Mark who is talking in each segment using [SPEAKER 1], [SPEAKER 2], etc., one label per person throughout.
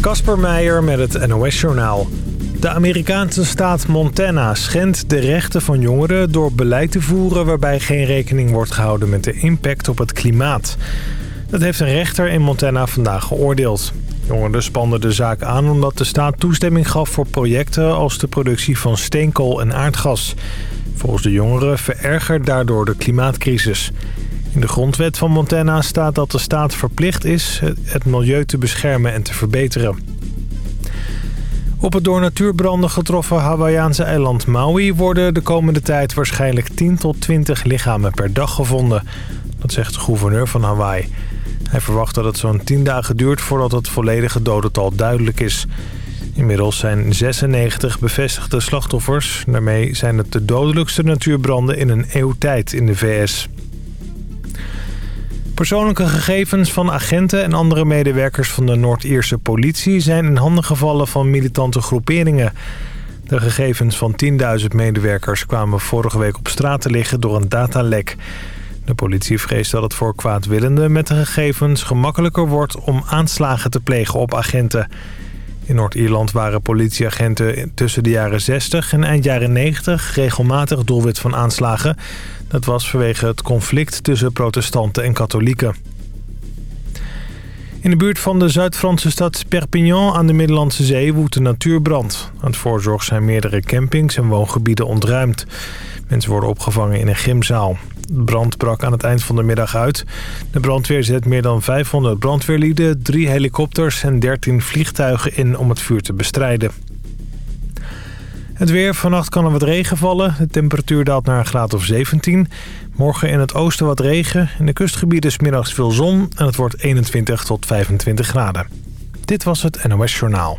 [SPEAKER 1] Kasper Meijer met het NOS-journaal. De Amerikaanse staat Montana schendt de rechten van jongeren... door beleid te voeren waarbij geen rekening wordt gehouden met de impact op het klimaat. Dat heeft een rechter in Montana vandaag geoordeeld. Jongeren spanden de zaak aan omdat de staat toestemming gaf voor projecten... als de productie van steenkool en aardgas. Volgens de jongeren verergert daardoor de klimaatcrisis... In de grondwet van Montana staat dat de staat verplicht is het milieu te beschermen en te verbeteren. Op het door natuurbranden getroffen Hawaïaanse eiland Maui... worden de komende tijd waarschijnlijk 10 tot 20 lichamen per dag gevonden. Dat zegt de gouverneur van Hawaii. Hij verwacht dat het zo'n 10 dagen duurt voordat het volledige dodental duidelijk is. Inmiddels zijn 96 bevestigde slachtoffers. Daarmee zijn het de dodelijkste natuurbranden in een eeuw tijd in de VS. Persoonlijke gegevens van agenten en andere medewerkers van de Noord-Ierse politie... zijn in handen gevallen van militante groeperingen. De gegevens van 10.000 medewerkers kwamen vorige week op straat te liggen door een datalek. De politie vreest dat het voor kwaadwillenden met de gegevens gemakkelijker wordt... om aanslagen te plegen op agenten. In Noord-Ierland waren politieagenten tussen de jaren 60 en eind jaren 90 regelmatig doelwit van aanslagen. Dat was vanwege het conflict tussen protestanten en katholieken. In de buurt van de Zuid-Franse stad Perpignan aan de Middellandse Zee woedt een natuurbrand. Aan het voorzorg zijn meerdere campings en woongebieden ontruimd. Mensen worden opgevangen in een gymzaal. De brand brak aan het eind van de middag uit. De brandweer zet meer dan 500 brandweerlieden, drie helikopters en 13 vliegtuigen in om het vuur te bestrijden. Het weer. Vannacht kan er wat regen vallen. De temperatuur daalt naar een graad of 17. Morgen in het oosten wat regen. In de kustgebieden is middags veel zon. En het wordt 21 tot 25 graden. Dit was het NOS Journaal.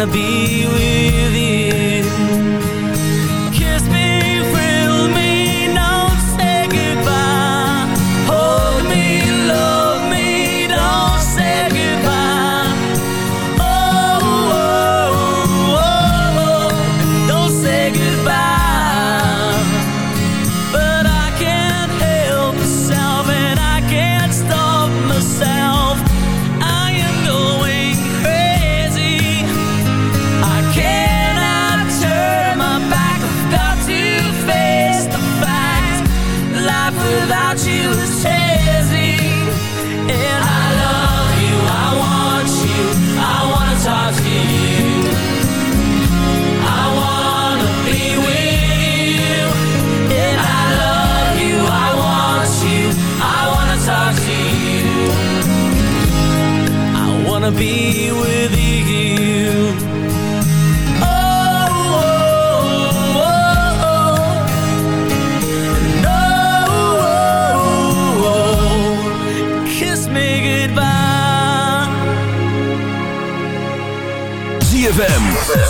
[SPEAKER 2] Wanna
[SPEAKER 3] be
[SPEAKER 4] with you.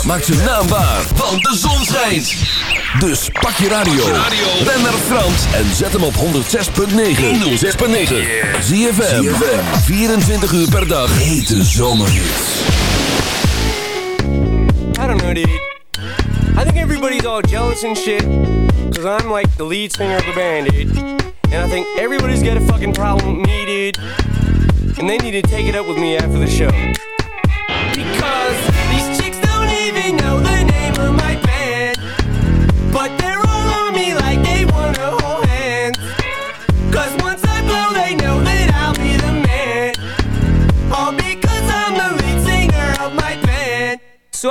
[SPEAKER 5] Maakt zijn naam waar, want de zon schijnt. Dus pak je radio, ren naar Frans en zet hem op 106.9. 106.9. Zie je 24 uur per dag. Hete zomerhits.
[SPEAKER 6] I don't know, dude. I think everybody's all jealous and shit. Cause I'm like the lead singer of the band, dude. And I think everybody's got a fucking problem with me, dude. And they need to take it up with me after the show. Because these But they're all on me like they wanna hold hands. Cause once I blow, they know that I'll be the man. All because I'm the lead singer of my band. So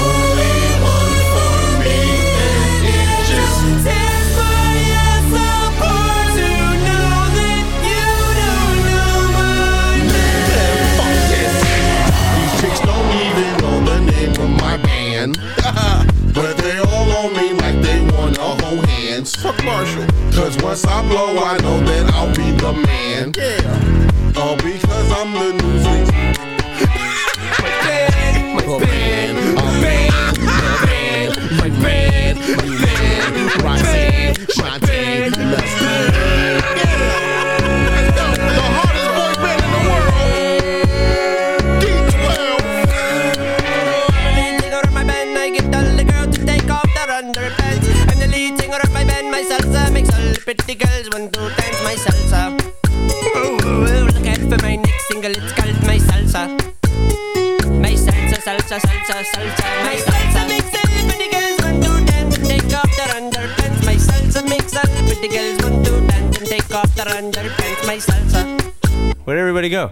[SPEAKER 7] Fuck Marshall. Cause once I blow, I know that I'll be the man. Yeah. All because I'm the newsleak. my band, my band, my band, my band, my band, my band, Roxanne, Shantae, let's go. The
[SPEAKER 6] Pretty girls want to dance my salsa. Ooh, look out for my next single, it's called my salsa. My salsa, salsa,
[SPEAKER 8] salsa, salsa, salsa. My salsa makes all pretty girls want to dance and take off their underpants. My salsa makes all pretty girls want to dance and take off their underpants. My salsa.
[SPEAKER 6] Where'd everybody go?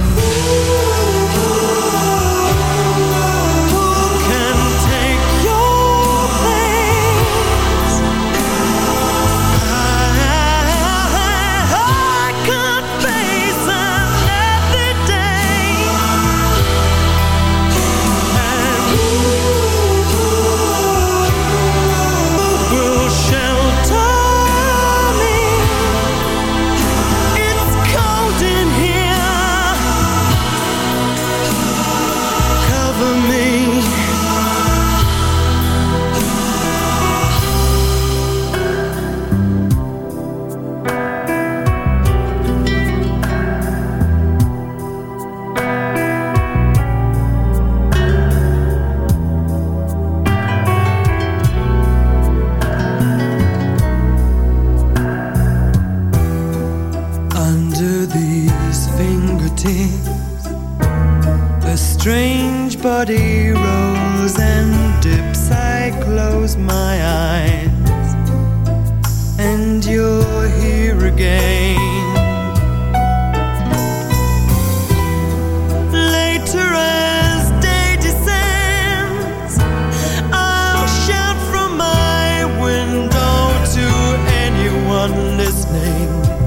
[SPEAKER 9] Body rolls and dips. I close my eyes, and you're here again. Later, as day descends, I'll shout from my window to anyone listening.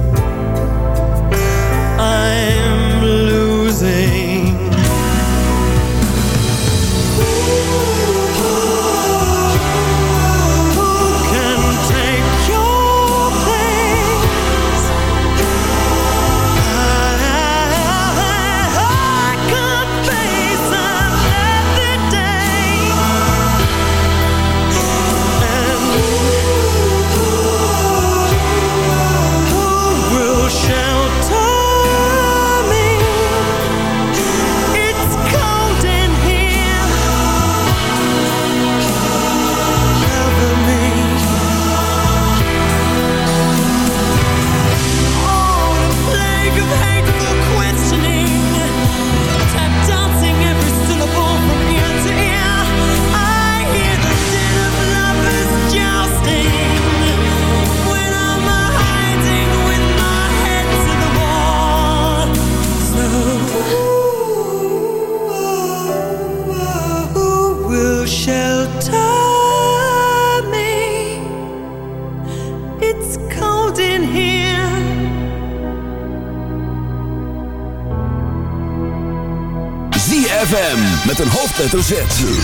[SPEAKER 5] Hoofdletter.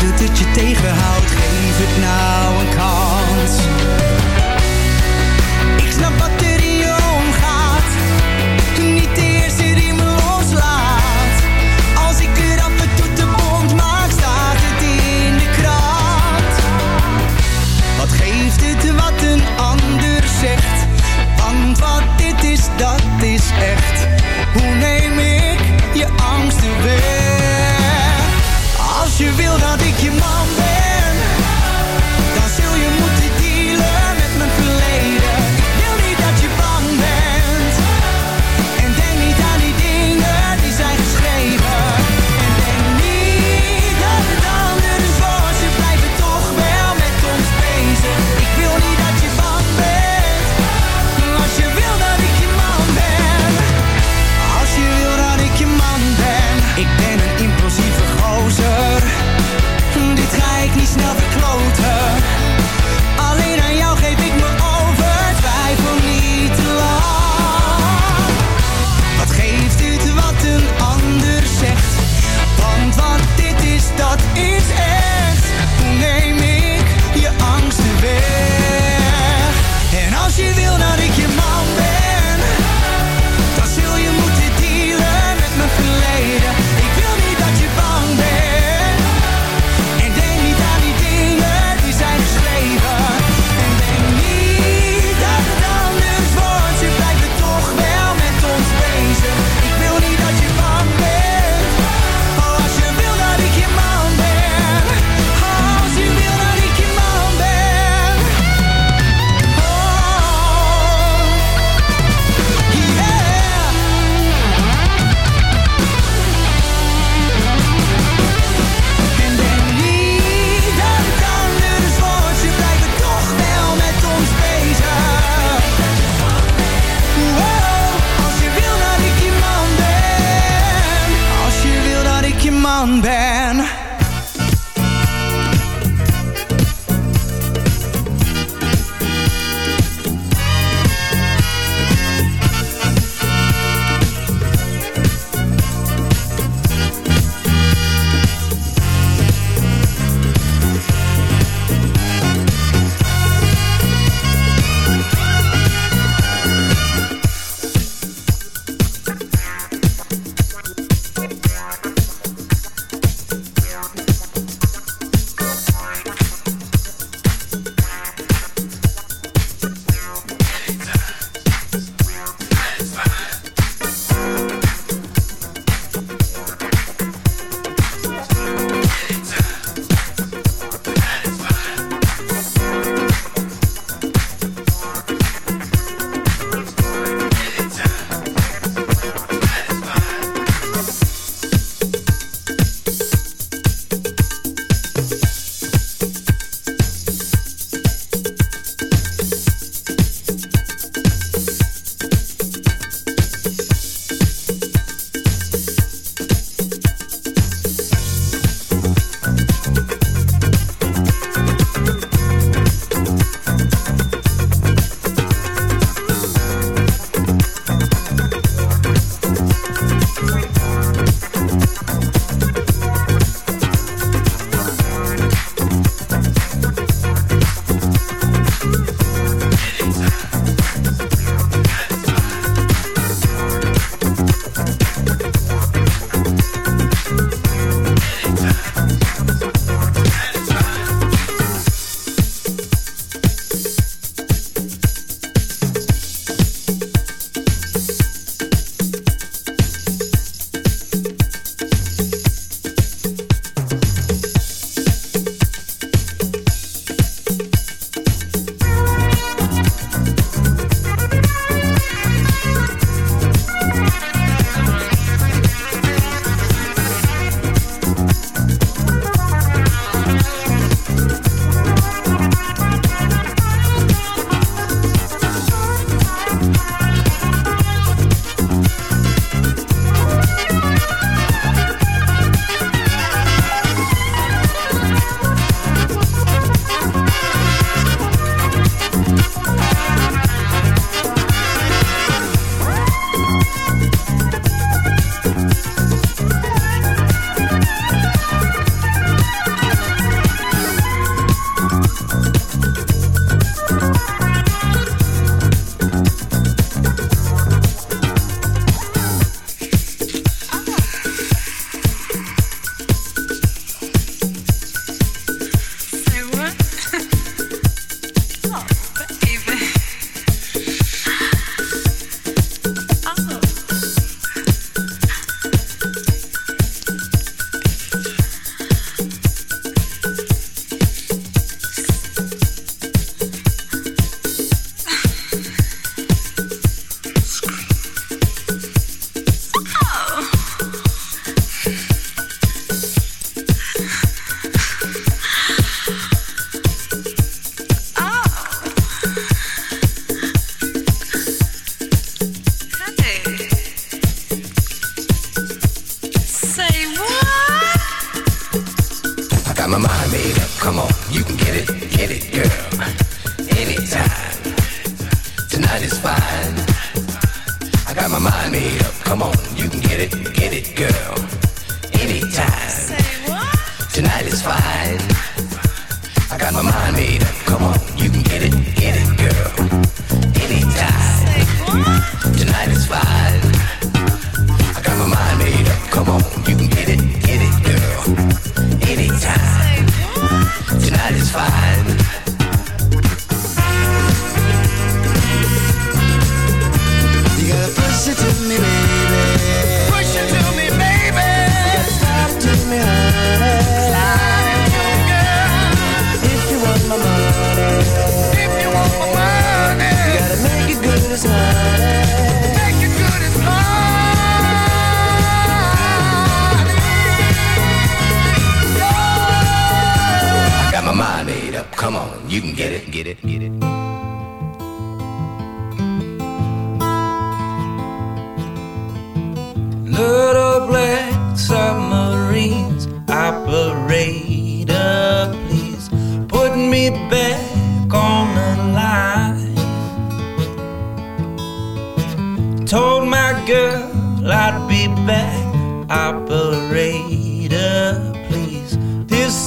[SPEAKER 10] Dat het je tegenhoudt, geef het nou een kans. Je wil dat ik je man ben,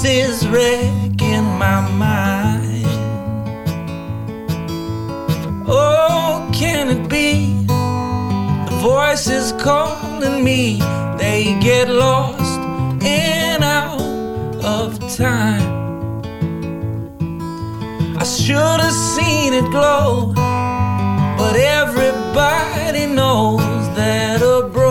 [SPEAKER 11] Is
[SPEAKER 12] wrecking my mind. Oh, can it be? The voices calling me, they get lost and out of time. I should have seen it glow, but everybody knows that a broken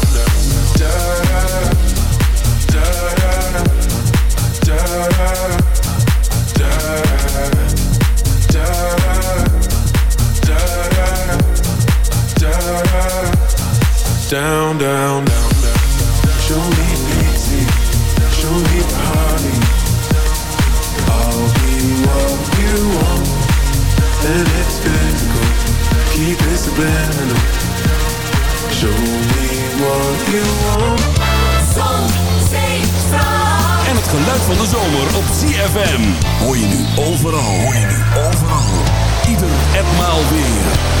[SPEAKER 13] down, down, down, down. Show me pity, show me party. I'll be what you want, and it's physical. Keep it subliminal. Show me what you want.
[SPEAKER 14] Zon, zee, straat. En het geluid van de zomer op CFM. Hoor je nu overal, hoor je nu overal. Ieder etmaal weer.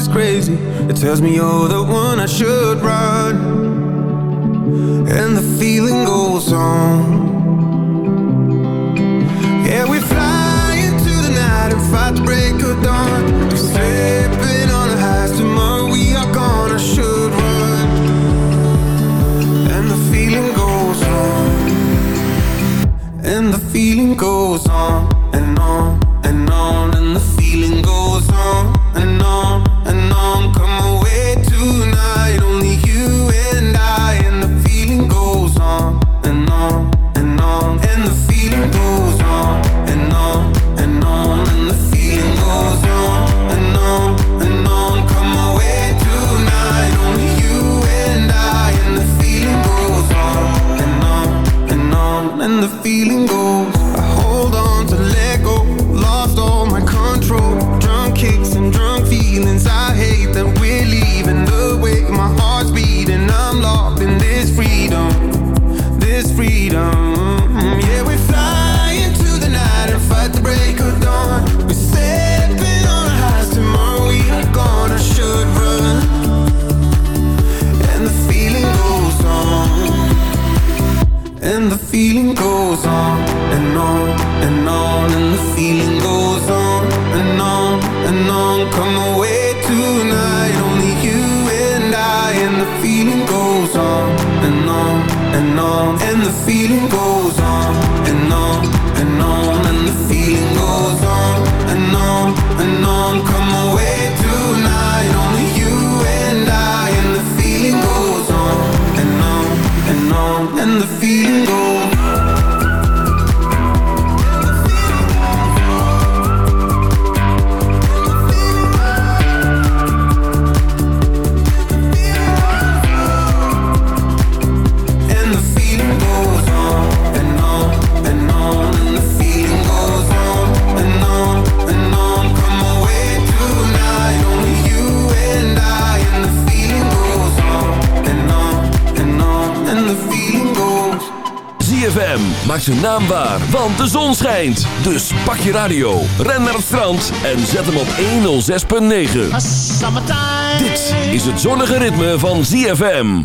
[SPEAKER 15] is
[SPEAKER 16] crazy. It tells me you're the one I should run. And the feeling goes on. Yeah, we fly into the night and fight the break of dawn. We're sleeping on the highs tomorrow we are gone. I should run. And the feeling goes on. And the feeling goes on
[SPEAKER 5] zijn naam waar, want de zon schijnt. Dus pak je radio, ren naar het strand en zet hem op 106.9. Dit is het zonnige ritme van ZFM.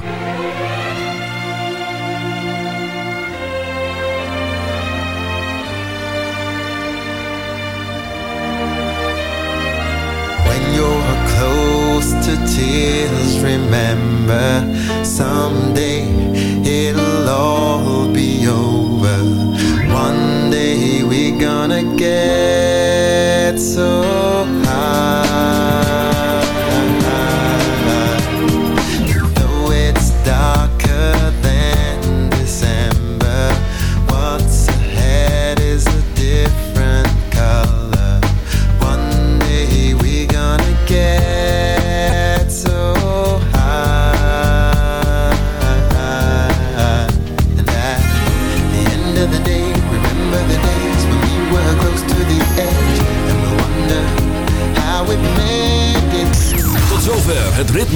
[SPEAKER 17] When you're close to tears,
[SPEAKER 18] remember someday